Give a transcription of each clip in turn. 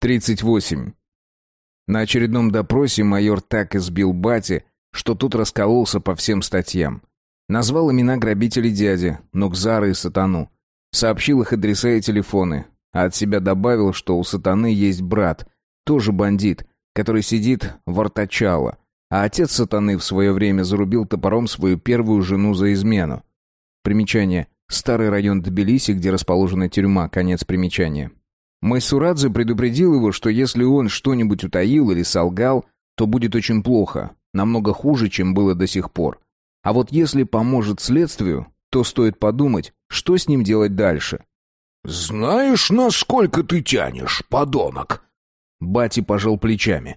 38. На очередном допросе майор так избил бати, что тут раскололся по всем статьям. Назвал имена грабителей дяди, Нукзара и Сатану. Сообщил их адреса и телефоны. А от себя добавил, что у Сатаны есть брат, тоже бандит, который сидит в Артачало. А отец Сатаны в свое время зарубил топором свою первую жену за измену. Примечание. Старый район Тбилиси, где расположена тюрьма. Конец примечания. Майсурадзе предупредил его, что если он что-нибудь утаил или солгал, то будет очень плохо, намного хуже, чем было до сих пор. А вот если поможет следствию, то стоит подумать, что с ним делать дальше. «Знаешь, насколько ты тянешь, подонок?» Бати пожал плечами.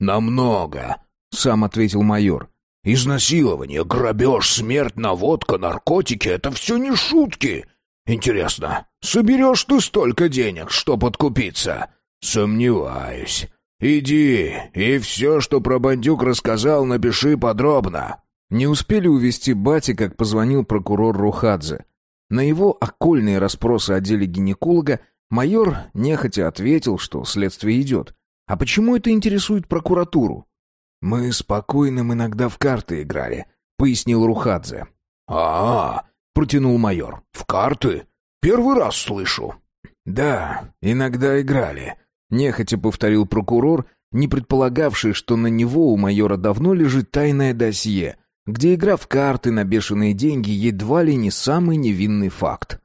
«Намного», — сам ответил майор. «Изнасилование, грабеж, смерть, наводка, наркотики — это все не шутки. Интересно, соберешь ты столько денег, что подкупиться? Сомневаюсь. Иди, и все, что про бандюк рассказал, напиши подробно. Не успели увести бати, как позвонил прокурор Рухадзе. На его окольные расспросы о деле гинеколога майор нехотя ответил, что следствие идет. А почему это интересует прокуратуру? «Мы спокойным иногда в карты играли», — пояснил Рухадзе. «А-а, протянул майор. «В карты? Первый раз слышу». «Да, иногда играли», — нехотя повторил прокурор, не предполагавший, что на него у майора давно лежит тайное досье, где игра в карты на бешеные деньги едва ли не самый невинный факт.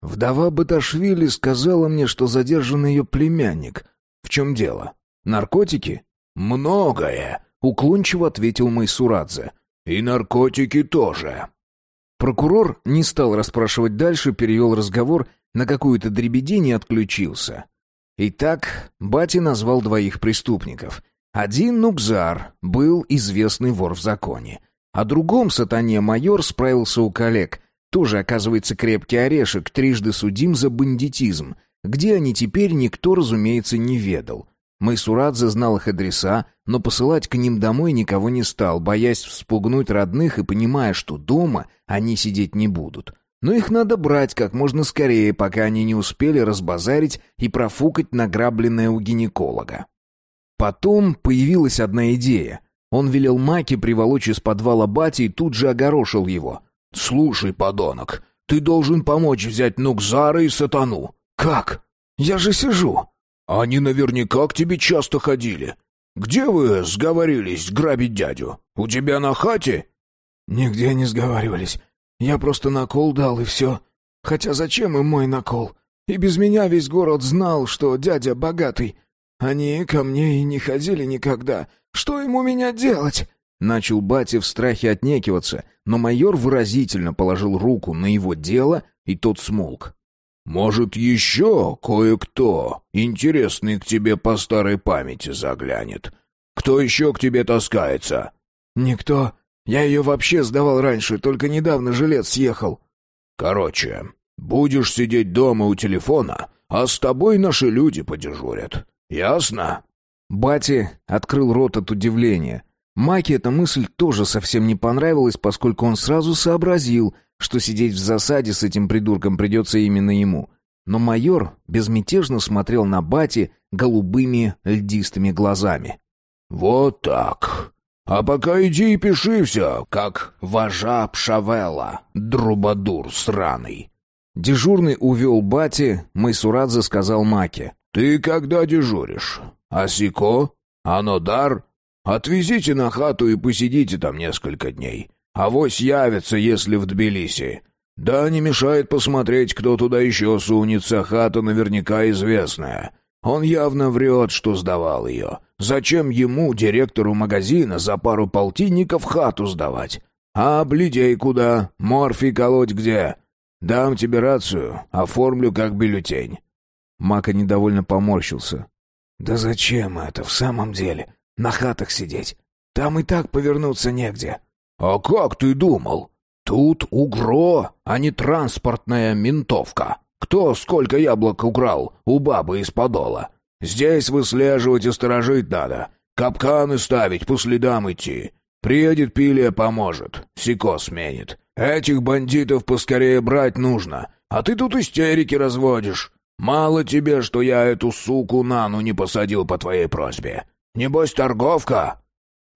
Вдова Баташвили сказала мне, что задержан ее племянник. В чем дело? Наркотики? Многое, уклончиво ответил Майсурадзе. И наркотики тоже. Прокурор не стал расспрашивать дальше, перевел разговор на какую-то дребедень и отключился. Итак, Бати назвал двоих преступников. Один Нукзар был известный вор в законе. О другом сатане майор справился у коллег. Тоже, оказывается, крепкий орешек, трижды судим за бандитизм. Где они теперь, никто, разумеется, не ведал. Майсурадзе знал их адреса, но посылать к ним домой никого не стал, боясь вспугнуть родных и понимая, что дома они сидеть не будут. Но их надо брать как можно скорее, пока они не успели разбазарить и профукать награбленное у гинеколога. Потом появилась одна идея. Он велел Маки приволочь из подвала Бати и тут же огорошил его. «Слушай, подонок, ты должен помочь взять Нукзара и Сатану». «Как? Я же сижу». Они наверняка к тебе часто ходили. Где вы сговорились грабить дядю? У тебя на хате?» «Нигде не сговаривались. Я просто накол дал, и все. Хотя зачем им мой накол? И без меня весь город знал, что дядя богатый. Они ко мне и не ходили никогда. Что ему меня делать?» Начал батя в страхе отнекиваться, но майор выразительно положил руку на его дело, и тот смолк. Может, еще кое-кто, интересный к тебе по старой памяти, заглянет. Кто еще к тебе таскается?» «Никто. Я ее вообще сдавал раньше, только недавно жилет съехал». «Короче, будешь сидеть дома у телефона, а с тобой наши люди подежурят. Ясно?» Бати открыл рот от удивления. Маке эта мысль тоже совсем не понравилась, поскольку он сразу сообразил — что сидеть в засаде с этим придурком придется именно ему. Но майор безмятежно смотрел на Бати голубыми льдистыми глазами. «Вот так. А пока иди и пиши все, как вожа Пшавела, друбадур сраный». Дежурный увел Бати, Майсурадзе сказал Маке. «Ты когда дежуришь? Асико? Анодар? Отвезите на хату и посидите там несколько дней. Авось явится, если в Тбилиси. Да не мешает посмотреть, кто туда еще сунется, хата наверняка известная. Он явно врет, что сдавал ее. Зачем ему, директору магазина, за пару полтинников хату сдавать? А бледей куда? Морфий колоть где? Дам тебе рацию, оформлю как бюллетень». Мака недовольно поморщился. «Да зачем это в самом деле? На хатах сидеть? Там и так повернуться негде». «А как ты думал? Тут угро, а не транспортная ментовка. Кто сколько яблок украл у бабы из подола? Здесь выслеживать и сторожить надо. Капканы ставить, по следам идти. Приедет пилия, поможет. Сико сменит. Этих бандитов поскорее брать нужно. А ты тут истерики разводишь. Мало тебе, что я эту суку Нану не посадил по твоей просьбе. Небось, торговка?»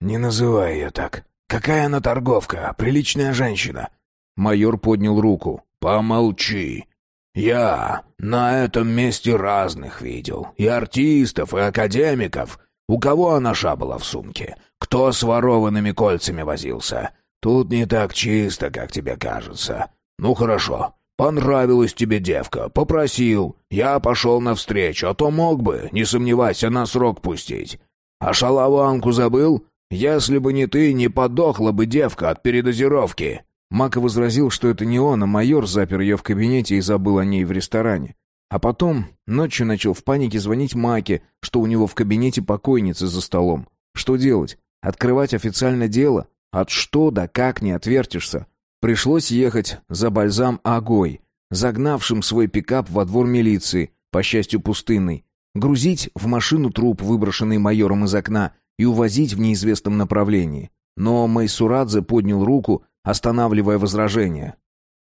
«Не называй ее так. Какая она торговка? Приличная женщина». Майор поднял руку. «Помолчи. Я на этом месте разных видел. И артистов, и академиков. У кого она шабала в сумке? Кто с ворованными кольцами возился? Тут не так чисто, как тебе кажется. Ну хорошо, понравилась тебе девка, попросил. Я пошел навстречу, а то мог бы, не сомневайся, на срок пустить. А шалаванку забыл? Если бы не ты, не подохла бы девка от передозировки. Мака возразил, что это не он, а майор запер ее в кабинете и забыл о ней в ресторане. А потом ночью начал в панике звонить Маке, что у него в кабинете покойница за столом. Что делать? Открывать официально дело? От что да как не отвертишься? Пришлось ехать за бальзам Агой, загнавшим свой пикап во двор милиции, по счастью пустынный, грузить в машину труп, выброшенный майором из окна, и увозить в неизвестном направлении. Но Майсурадзе поднял руку, останавливая возражение.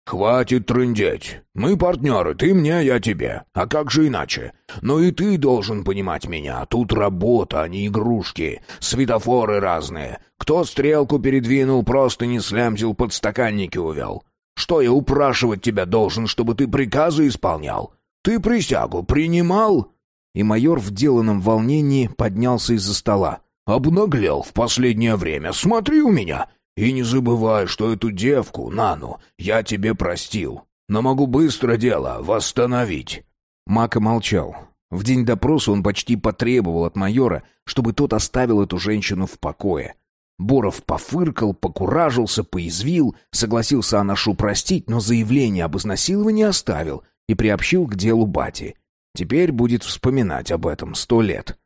«Хватит трындеть. Мы партнеры, ты мне, я тебе. А как же иначе? Но и ты должен понимать меня. Тут работа, а не игрушки. Светофоры разные. Кто стрелку передвинул, просто не слямзил, подстаканники увел. Что я упрашивать тебя должен, чтобы ты приказы исполнял? Ты присягу принимал?» И майор в деланном волнении поднялся из-за стола. «Обнаглел в последнее время. Смотри у меня. И не забывай, что эту девку, Нану, я тебе простил. Но могу быстро дело восстановить». Мака молчал. В день допроса он почти потребовал от майора, чтобы тот оставил эту женщину в покое. Боров пофыркал, покуражился, поязвил, согласился Анашу простить, но заявление об изнасиловании оставил и приобщил к делу бати. Теперь будет вспоминать об этом сто лет.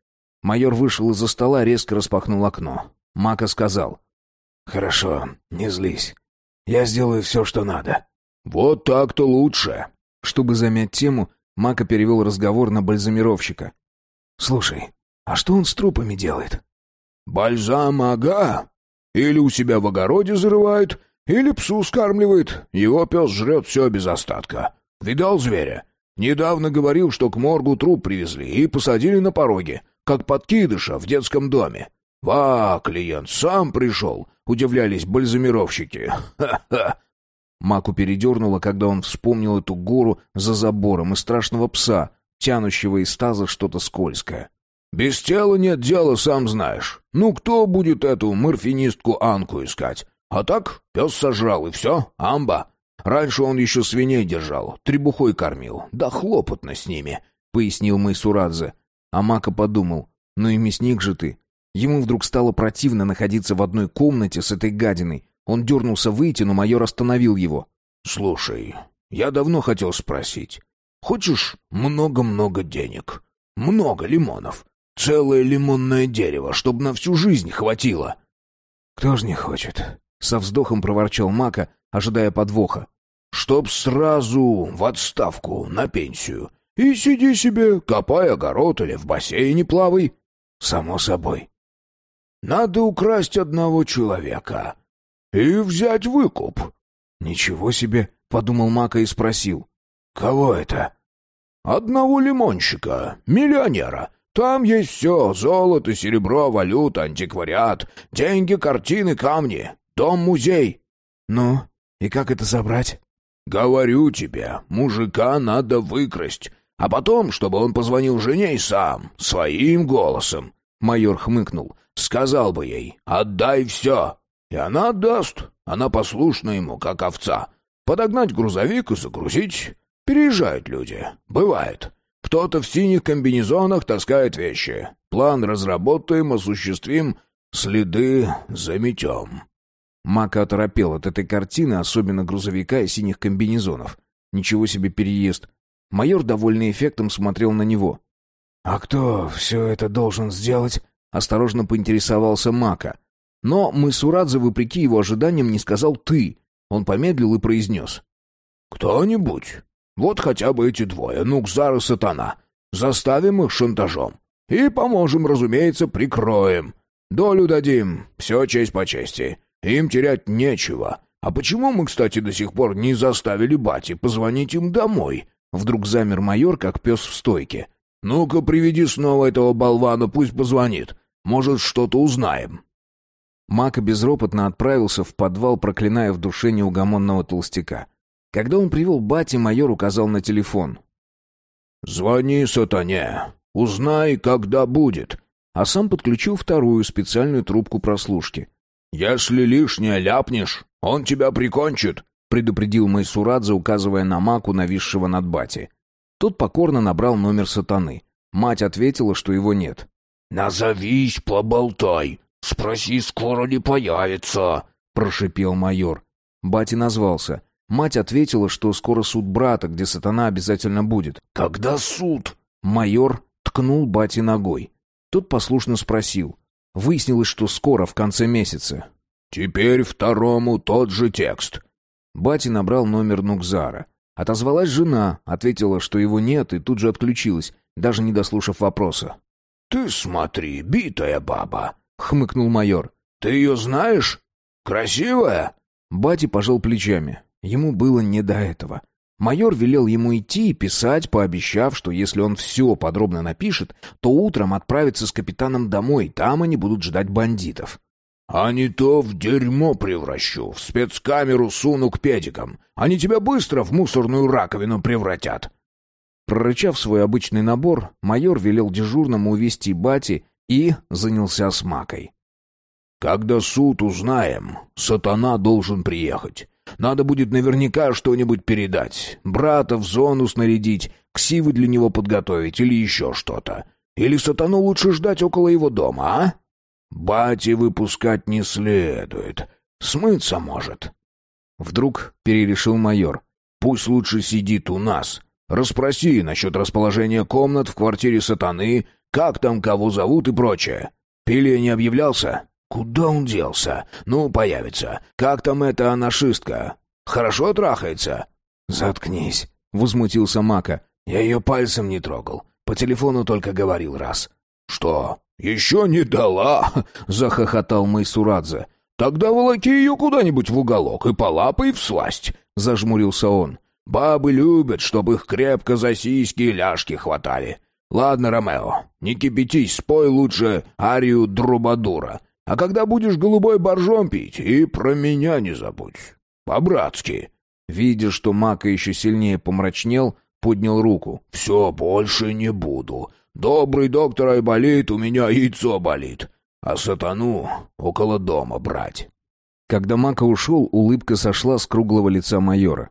Майор вышел из-за стола, резко распахнул окно. Мака сказал. «Хорошо, не злись. Я сделаю все, что надо». «Вот так-то лучше». Чтобы замять тему, Мака перевел разговор на бальзамировщика. «Слушай, а что он с трупами делает?» «Бальзам, ага. Или у себя в огороде зарывает, или псу скармливает. Его пес жрет все без остатка. Видал зверя? Недавно говорил, что к моргу труп привезли и посадили на пороге, как подкидыша в детском доме. «Ва, клиент сам пришел!» — удивлялись бальзамировщики. «Ха-ха!» Маку передернуло, когда он вспомнил эту гору за забором и страшного пса, тянущего из таза что-то скользкое. «Без тела нет дела, сам знаешь. Ну кто будет эту морфинистку Анку искать? А так пес сожрал, и все, амба. Раньше он еще свиней держал, требухой кормил. Да хлопотно с ними», — пояснил Майсурадзе. А Мака подумал, ну и мясник же ты. Ему вдруг стало противно находиться в одной комнате с этой гадиной. Он дернулся выйти, но майор остановил его. «Слушай, я давно хотел спросить. Хочешь много-много денег? Много лимонов? Целое лимонное дерево, чтобы на всю жизнь хватило?» «Кто ж не хочет?» — со вздохом проворчал Мака, ожидая подвоха. «Чтоб сразу в отставку, на пенсию. И сиди себе, копай огород или в бассейне плавай». «Само собой», надо украсть одного человека и взять выкуп. Ничего себе, подумал Мака и спросил. Кого это? Одного лимонщика, миллионера. Там есть все: золото, серебро, валюта, антиквариат, деньги, картины, камни, дом-музей. Ну, и как это забрать? Говорю тебе, мужика надо выкрасть, а потом, чтобы он позвонил жене и сам, своим голосом. Майор хмыкнул. Сказал бы ей «отдай все», и она отдаст. Она послушна ему, как овца. Подогнать грузовик и загрузить. Переезжают люди. Бывает. Кто-то в синих комбинезонах таскает вещи. План разработаем, осуществим, следы заметем. Мака оторопел от этой картины, особенно грузовика и синих комбинезонов. Ничего себе переезд. Майор, довольный эффектом, смотрел на него. «А кто все это должен сделать?» Осторожно поинтересовался Мака. Но Мысурадзе, вопреки его ожиданиям, не сказал «ты». Он помедлил и произнес. «Кто-нибудь. Вот хотя бы эти двое, Нукзар и Сатана. Заставим их шантажом. И поможем, разумеется, прикроем. Долю дадим, все честь по чести. Им терять нечего. А почему мы, кстати, до сих пор не заставили Бати позвонить им домой?» Вдруг замер майор, как пес в стойке. «Ну-ка, приведи снова этого болвана, пусть позвонит. Может, что-то узнаем». Мака безропотно отправился в подвал, проклиная в душе неугомонного толстяка. Когда он привел бати, майор указал на телефон. «Звони сатане. Узнай, когда будет». А сам подключил вторую специальную трубку прослушки. «Если лишнее ляпнешь, он тебя прикончит», — предупредил Майсурадзе, указывая на Маку, нависшего над бати. Тот покорно набрал номер сатаны. Мать ответила, что его нет. «Назовись, поболтай. Спроси, скоро ли появится», — прошипел майор. Бати назвался. Мать ответила, что скоро суд брата, где сатана обязательно будет. «Когда суд?» Майор ткнул Бати ногой. Тот послушно спросил. Выяснилось, что скоро, в конце месяца. «Теперь второму тот же текст». Бати набрал номер Нукзара. Отозвалась жена, ответила, что его нет, и тут же отключилась, даже не дослушав вопроса. «Ты смотри, битая баба», — хмыкнул майор. «Ты ее знаешь? Красивая?» Бати пожал плечами. Ему было не до этого. Майор велел ему идти и писать, пообещав, что если он все подробно напишет, то утром отправится с капитаном домой, там они будут ждать бандитов. «А не то в дерьмо превращу, в спецкамеру суну к педикам. Они тебя быстро в мусорную раковину превратят». Прорычав свой обычный набор, майор велел дежурному увести Бати и занялся с Макой. «Когда суд узнаем, сатана должен приехать. Надо будет наверняка что-нибудь передать. Брата в зону снарядить, ксивы для него подготовить или еще что-то. Или сатану лучше ждать около его дома, а? Бати выпускать не следует. Смыться может. Вдруг перерешил майор. Пусть лучше сидит у нас. Распроси насчет расположения комнат в квартире сатаны, как там кого зовут и прочее. Пиле не объявлялся? Куда он делся? Ну, появится. Как там эта анашистка? Хорошо трахается? Заткнись, возмутился Мака. Я ее пальцем не трогал. По телефону только говорил раз. Что? Еще не дала? захохотал Майсурадзе. Тогда волоки ее куда-нибудь в уголок и полапай в сласть, зажмурился он. Бабы любят, чтобы их крепко за сиськи и ляжки хватали. Ладно, Ромео, не кипятись, спой лучше арию Друбадура. А когда будешь голубой боржом пить, и про меня не забудь. По-братски». Видя, что Мака еще сильнее помрачнел, поднял руку. «Все, больше не буду. Добрый доктор Айболит, у меня яйцо болит. А сатану около дома брать». Когда Мака ушел, улыбка сошла с круглого лица майора.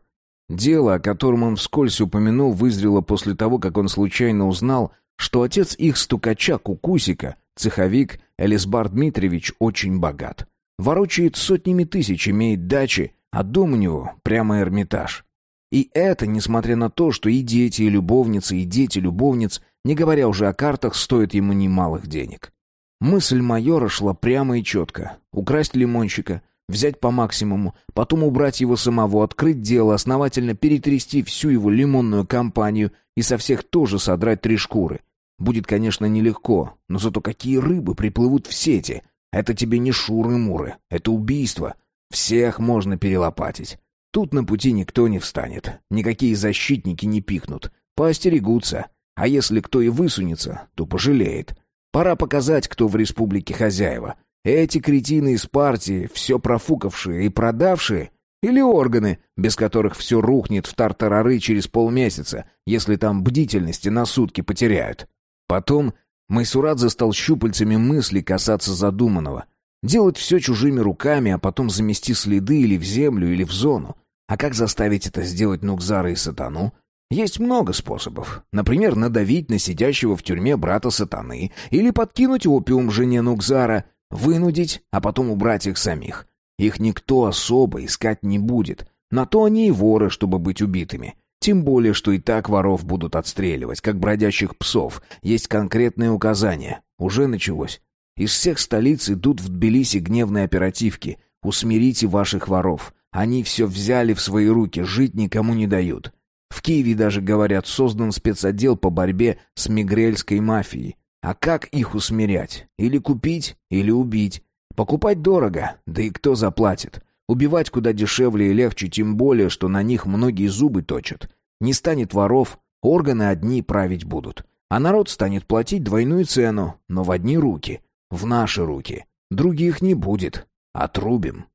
Дело, о котором он вскользь упомянул, вызрело после того, как он случайно узнал, что отец их стукача Кукусика Цеховик Элисбар Дмитриевич очень богат. Ворочает сотнями тысяч, имеет дачи, а дом у него прямо Эрмитаж. И это несмотря на то, что и дети, и любовницы, и дети любовниц, не говоря уже о картах, стоят ему немалых денег. Мысль майора шла прямо и четко. Украсть лимончика, взять по максимуму, потом убрать его самого, открыть дело, основательно перетрясти всю его лимонную компанию и со всех тоже содрать три шкуры. Будет, конечно, нелегко, но зато какие рыбы приплывут в сети. Это тебе не шуры-муры, это убийство. Всех можно перелопатить. Тут на пути никто не встанет, никакие защитники не пикнут. Поостерегутся. А если кто и высунется, то пожалеет. Пора показать, кто в республике хозяева. Эти кретины из партии, все профукавшие и продавшие, или органы, без которых все рухнет в тартарары через полмесяца, если там бдительности на сутки потеряют. Потом Майсурадзе стал щупальцами мысли касаться задуманного. Делать все чужими руками, а потом замести следы или в землю, или в зону. А как заставить это сделать Нукзара и Сатану? Есть много способов. Например, надавить на сидящего в тюрьме брата Сатаны или подкинуть опиум жене Нукзара, вынудить, а потом убрать их самих. Их никто особо искать не будет. На то они и воры, чтобы быть убитыми. Тем более, что и так воров будут отстреливать, как бродячих псов. Есть конкретные указания. Уже началось. Из всех столиц идут в Тбилиси гневные оперативки. Усмирите ваших воров. Они все взяли в свои руки, жить никому не дают. В Киеве даже, говорят, создан спецотдел по борьбе с мигрельской мафией. А как их усмирять? Или купить, или убить? Покупать дорого, да и кто заплатит? Убивать куда дешевле и легче, тем более, что на них многие зубы точат. Не станет воров, органы одни править будут. А народ станет платить двойную цену, но в одни руки. В наши руки. Других не будет. Отрубим.